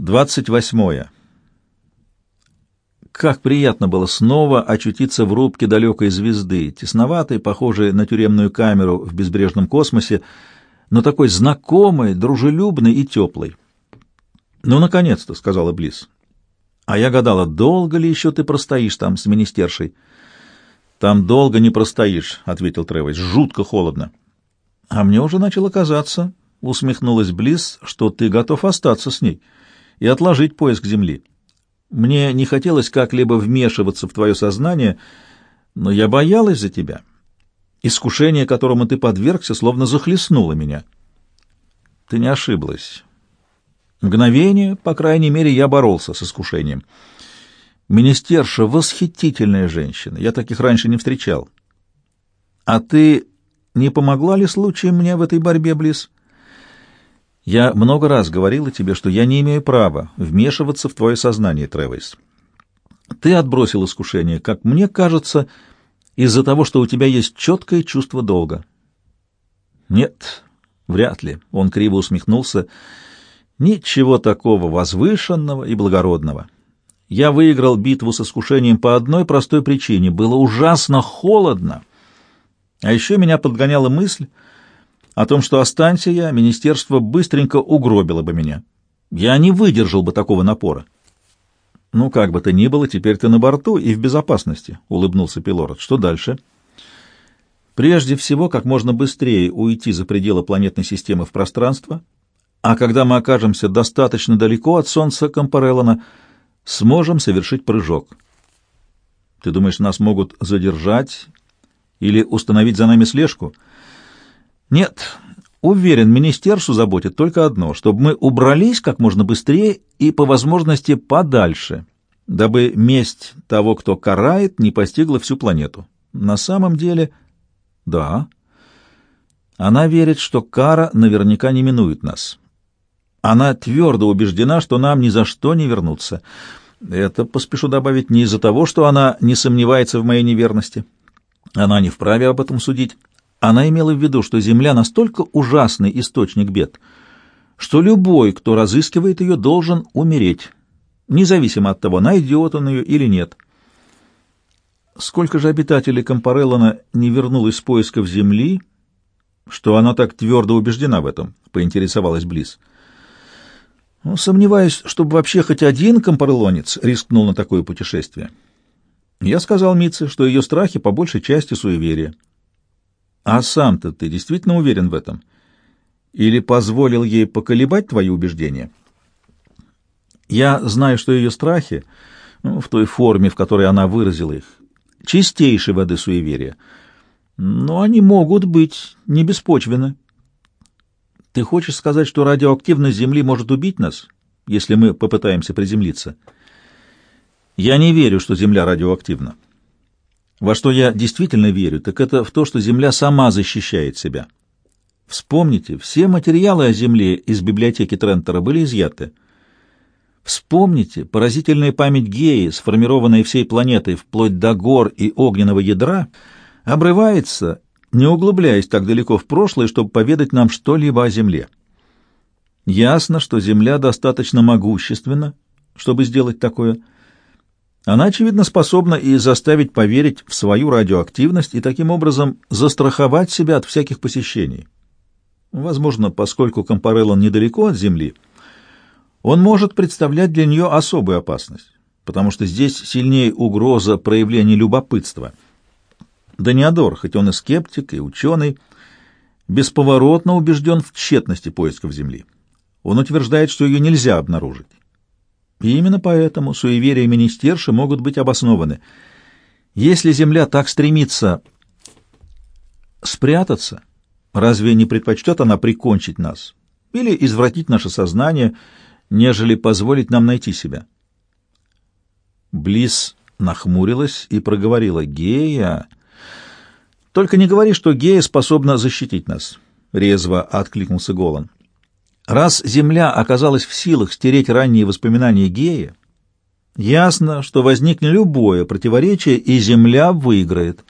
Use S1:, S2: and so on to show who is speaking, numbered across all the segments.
S1: двадцать восьмое. Как приятно было снова очутиться в рубке далекой звезды, тесноватой, похожей на тюремную камеру в безбрежном космосе, но такой знакомой, дружелюбной и теплой. «Ну, наконец-то», — сказала Близ. «А я гадала, долго ли еще ты простоишь там с министершей?» «Там долго не простоишь», — ответил Тревес. «Жутко холодно». «А мне уже начало казаться», — усмехнулась Близ, — «что ты готов остаться с ней и отложить поиск земли. Мне не хотелось как-либо вмешиваться в твое сознание, но я боялась за тебя. Искушение, которому ты подвергся, словно захлестнуло меня». «Ты не ошиблась». Мгновение, по крайней мере, я боролся с искушением. Министерша — восхитительная женщина, я таких раньше не встречал. А ты не помогла ли случаем мне в этой борьбе, Близ? Я много раз говорила тебе, что я не имею права вмешиваться в твое сознание, Тревис. Ты отбросил искушение, как мне кажется, из-за того, что у тебя есть четкое чувство долга. Нет, вряд ли. Он криво усмехнулся. Ничего такого возвышенного и благородного. Я выиграл битву с искушением по одной простой причине. Было ужасно холодно. А еще меня подгоняла мысль о том, что останься я, министерство быстренько угробило бы меня. Я не выдержал бы такого напора. «Ну, как бы то ни было, теперь ты на борту и в безопасности», — улыбнулся Пилород. «Что дальше?» «Прежде всего, как можно быстрее уйти за пределы планетной системы в пространство а когда мы окажемся достаточно далеко от Солнца Компареллона, сможем совершить прыжок. Ты думаешь, нас могут задержать или установить за нами слежку? Нет, уверен, министерству заботит только одно, чтобы мы убрались как можно быстрее и, по возможности, подальше, дабы месть того, кто карает, не постигла всю планету. На самом деле, да, она верит, что кара наверняка не минует нас. Она твердо убеждена, что нам ни за что не вернуться. Это, поспешу добавить, не из-за того, что она не сомневается в моей неверности. Она не вправе об этом судить. Она имела в виду, что Земля настолько ужасный источник бед, что любой, кто разыскивает ее, должен умереть, независимо от того, найдет он ее или нет. Сколько же обитателей Компареллона не вернулось с поисков Земли, что она так твердо убеждена в этом, — поинтересовалась Близ. — ну, сомневаюсь, чтобы вообще хоть один компарлонец рискнул на такое путешествие. Я сказал Митце, что ее страхи по большей части суеверия. А сам-то ты действительно уверен в этом? Или позволил ей поколебать твои убеждения? Я знаю, что ее страхи, ну, в той форме, в которой она выразила их, чистейшей воды суеверия, но они могут быть не беспочвенны. Ты хочешь сказать, что радиоактивность Земли может убить нас, если мы попытаемся приземлиться? Я не верю, что Земля радиоактивна. Во что я действительно верю, так это в то, что Земля сама защищает себя. Вспомните, все материалы о Земле из библиотеки Трентера были изъяты. Вспомните, поразительная память Геи, сформированная всей планетой вплоть до гор и огненного ядра, обрывается не углубляясь так далеко в прошлое, чтобы поведать нам что-либо о Земле. Ясно, что Земля достаточно могущественна, чтобы сделать такое. Она, очевидно, способна и заставить поверить в свою радиоактивность и таким образом застраховать себя от всяких посещений. Возможно, поскольку Компареллон недалеко от Земли, он может представлять для нее особую опасность, потому что здесь сильнее угроза проявления любопытства — Даниадор, хоть он и скептик, и ученый, бесповоротно убежден в тщетности поисков Земли. Он утверждает, что ее нельзя обнаружить. И именно поэтому суеверия министерши могут быть обоснованы. Если Земля так стремится спрятаться, разве не предпочтет она прикончить нас или извратить наше сознание, нежели позволить нам найти себя? Близ нахмурилась и проговорила «Гея». Только не говори, что гея способна защитить нас, — резво откликнулся Голан. Раз Земля оказалась в силах стереть ранние воспоминания гея, ясно, что возникнет любое противоречие, и Земля выиграет.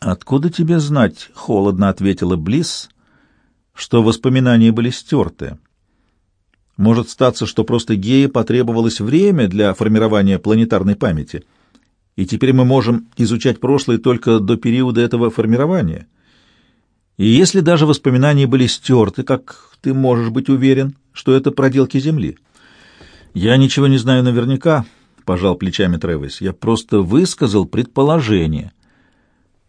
S1: «Откуда тебе знать?» — холодно ответила Близ, — что воспоминания были стерты. Может статься, что просто Гее потребовалось время для формирования планетарной памяти, и теперь мы можем изучать прошлое только до периода этого формирования. И если даже воспоминания были стерты, как ты можешь быть уверен, что это проделки Земли? Я ничего не знаю наверняка, — пожал плечами Тревис. Я просто высказал предположение.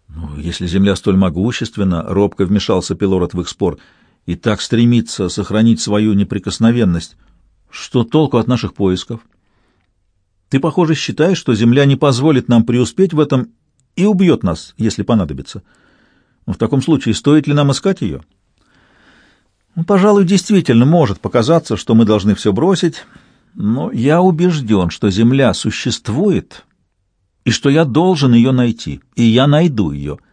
S1: Ну, если Земля столь могущественна, — робко вмешался Пилород в их спор, — и так стремится сохранить свою неприкосновенность, что толку от наших поисков? Ты, похоже, считаешь, что Земля не позволит нам преуспеть в этом и убьет нас, если понадобится. В таком случае стоит ли нам искать ее? Ну, пожалуй, действительно может показаться, что мы должны все бросить, но я убежден, что Земля существует и что я должен ее найти, и я найду ее —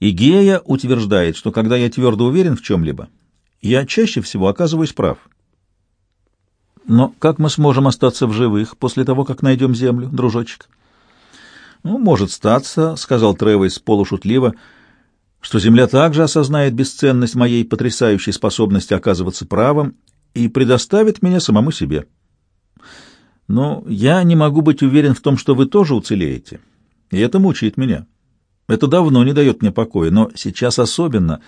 S1: и Гея утверждает, что когда я твердо уверен в чем-либо, я чаще всего оказываюсь прав. Но как мы сможем остаться в живых после того, как найдем землю, дружочек? Ну, может статься, — сказал Тревойс полушутливо, — что земля также осознает бесценность моей потрясающей способности оказываться правым и предоставит меня самому себе. Но я не могу быть уверен в том, что вы тоже уцелеете, и это мучает меня. Это давно не дает мне покоя, но сейчас особенно.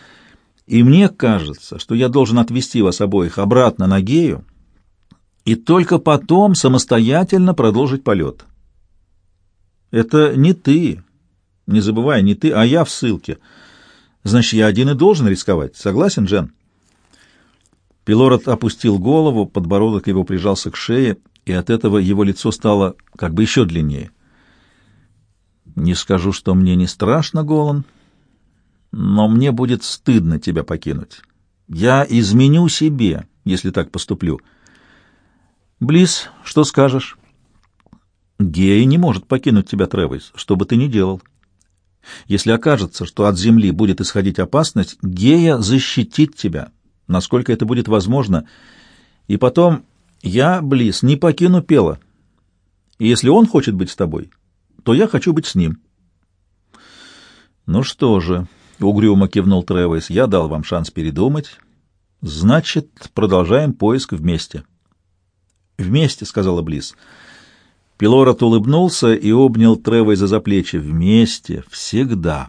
S1: И мне кажется, что я должен отвести вас обоих обратно на Гею и только потом самостоятельно продолжить полет. Это не ты, не забывай, не ты, а я в ссылке. Значит, я один и должен рисковать. Согласен, Джен? Пилород опустил голову, подбородок его прижался к шее, и от этого его лицо стало как бы еще длиннее. Не скажу, что мне не страшно, Голан, но мне будет стыдно тебя покинуть. Я изменю себе, если так поступлю. Близ, что скажешь? Гей не может покинуть тебя, Тревис, что бы ты ни делал. Если окажется, что от земли будет исходить опасность, Гея защитит тебя, насколько это будет возможно. И потом я, Близ, не покину Пела. И если он хочет быть с тобой, то я хочу быть с ним. Ну что же, угрюмо кивнул Тревис, я дал вам шанс передумать. Значит, продолжаем поиск вместе. Вместе, сказала Близ. Пилорот улыбнулся и обнял Тревиса за плечи. Вместе, всегда.